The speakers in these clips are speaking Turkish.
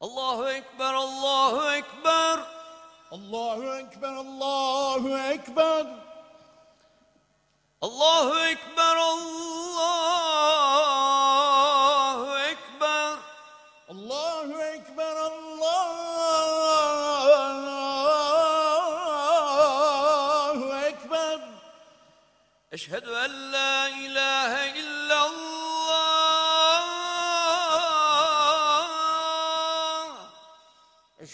Allahu Ekber, Allahu Ekber. Allahu Ekber, Allahu Ekber. Allahu Ekber, Allahu Ekber. Allahu Ekber, Allahu Ekber. Eşhedü en la ilahe illallah.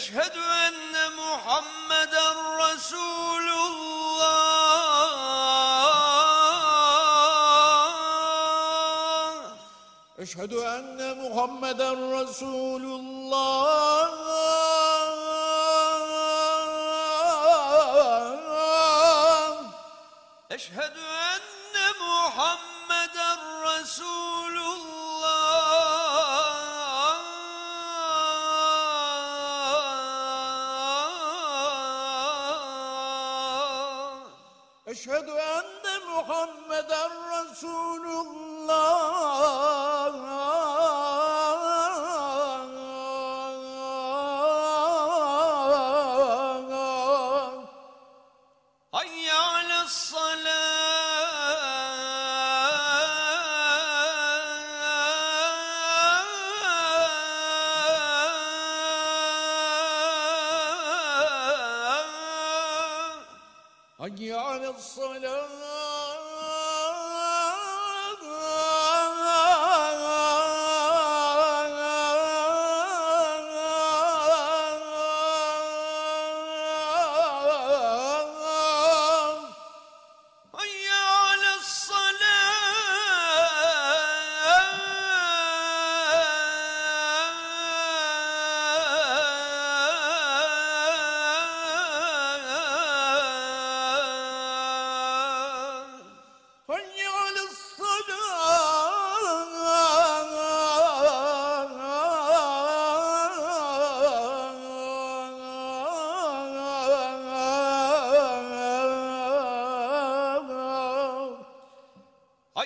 Eşhedü enne Muhammeden Resulullah. Eşhedü enne Muhammeden Resulullah. Eşhedü enne Muhammeden Resulullah. Eşhedü enne Muhammeden Resulullah. حي على الصلاة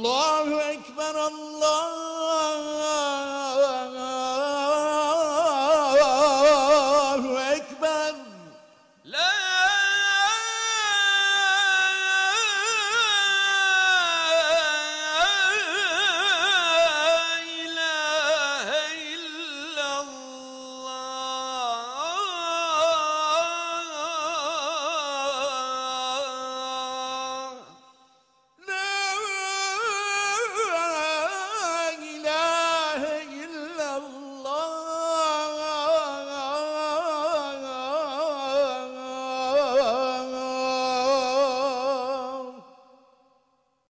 الله أكبر الله